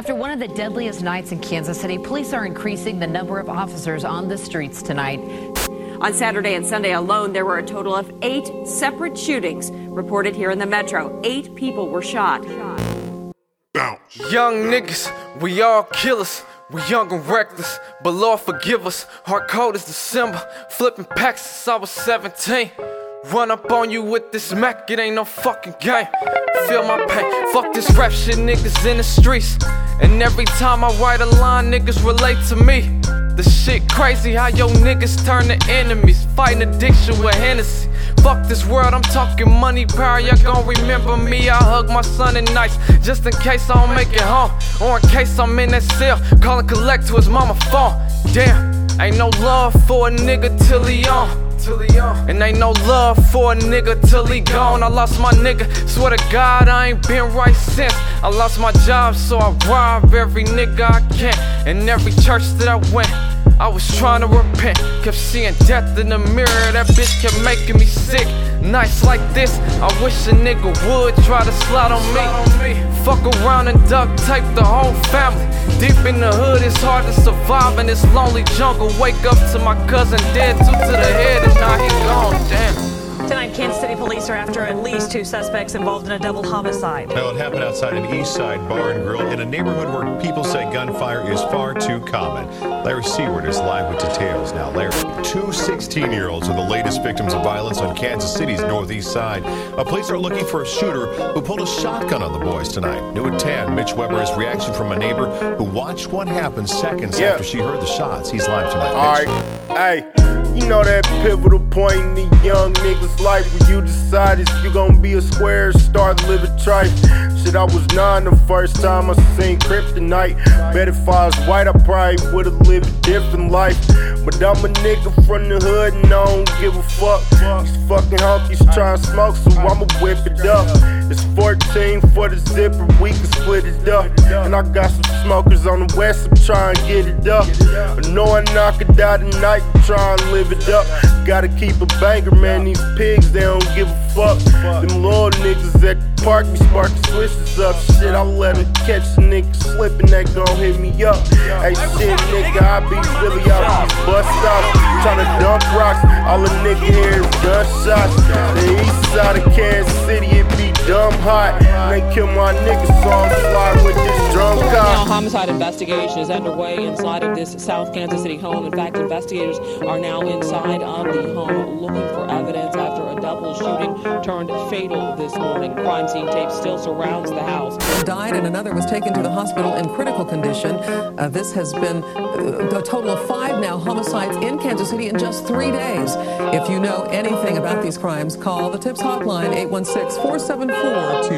After one of the deadliest nights in Kansas City, police are increasing the number of officers on the streets tonight. On Saturday and Sunday alone, there were a total of eight separate shootings reported here in the metro. Eight people were shot. Young niggas, we all killers. We young and reckless, but Lord forgive us. Our cold is December, flipping packs since I was 17. Run up on you with this Mac, it ain't no fucking game. Feel my pain, fuck this rap shit, niggas in the streets. And every time I write a line, niggas relate to me. The shit crazy how yo niggas turn to enemies. Fighting addiction with Hennessy. Fuck this world, I'm talking money power. Y'all gon' remember me. I hug my son at nights just in case I don't make it home. Or in case I'm in that cell. Calling collect to his mama phone. Damn, ain't no love for a nigga till he on. And ain't no love for a nigga till he gone. I lost my nigga, swear to God, I ain't been right since. I lost my job, so I rob every nigga I can. And every church that I went, I was trying to repent. Kept seeing death in the mirror, that bitch kept making me sick. Nights like this, I wish a nigga would try to slide on me. Fuck around and duct tape the whole family. Deep in the hood, it's hard to survive in this lonely jungle. Wake up to my cousin dead, two to the head, and now he gone. Damn. Tonight, Kansas City police are after at least two suspects involved in a double homicide. Well, it happened outside an East Side bar and grill in a neighborhood where people say gunfire is far too common. Larry Seward is live with details now. Larry, two 16-year-olds are the latest victims of violence on Kansas City's northeast side. Uh, police are looking for a shooter who pulled a shotgun on the boys tonight. New at 10, Mitch Weber's reaction from a neighbor who watched what happened seconds Yeah. after she heard the shots. He's live tonight. All Mitch. right, hey, you know that pivotal point in the young niggas' life where you decide if you gonna be a square, start living trife. Shit, I was nine the first time I seen Kryptonite. Bet if I was white, I probably would've lived a different life. But I'm a nigga from the hood and I don't give a fuck. These fucking honkies trying to smoke, so I'ma whip it up. It's 14 for the zipper, we can split it up. And I got some smokers on the west, I'm trying to get it up. I know I it out tonight, trying to live it up. Gotta keep a banger, man. These pigs, they don't give a fuck. Them little niggas at the park be sparking switches up. Shit, I let them catch a nigga slipping, that gon' hit me up. Hey, shit, nigga, I be really out these bus stops. Tryna dump rocks, all a nigga hear gunshots. The east side of Kansas City, it be dumb hot. They kill my niggas, so I'm fly homicide investigation is underway inside of this South Kansas City home. In fact, investigators are now inside of the home looking for evidence after a double shooting turned fatal this morning. Crime scene tape still surrounds the house. One died and another was taken to the hospital in critical condition. Uh, this has been uh, a total of five now homicides in Kansas City in just three days. If you know anything about these crimes, call the TIPS hotline 816 474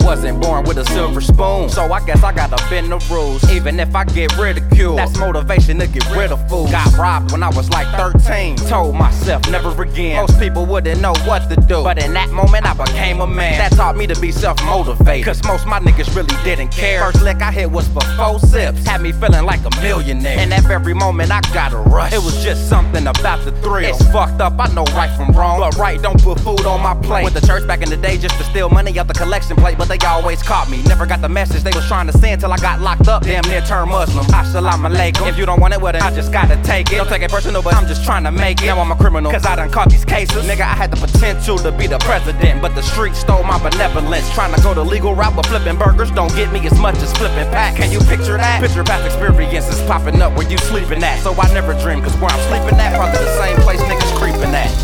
Wasn't born with a silver spoon, so I guess I gotta bend the rules. Even if I get ridiculed, that's motivation to get rid of fools. Got robbed when I was like 13. Told myself never again. Most people wouldn't know what to do, but in that moment I became a man. That taught me to be self motivated. Cause most my niggas really didn't care. First lick I hit was for four sips, had me feeling like a millionaire. And at every moment I got a rush. It was just something about the thrill. It's fucked up, I know right from wrong, but right don't put food on my plate. Went to church back in the day just to steal money out the collection plate, but they always caught me. Never got the message they was trying to send till I got locked up. Damn near turned Muslim. Assalamu alaikum. If you don't want it, well then I just gotta take it. Don't take it personal, but I'm just trying to make it. Now I'm a criminal, cause I done caught these cases. Nigga, I had the potential to be the president, but the street stole my benevolence. Trying to go the legal route, but flipping burgers don't get me as much as flipping pack. Can you picture that? Picture past experiences popping up where you sleeping at. So I never dream, cause where I'm sleeping at, probably the same place niggas creeping at.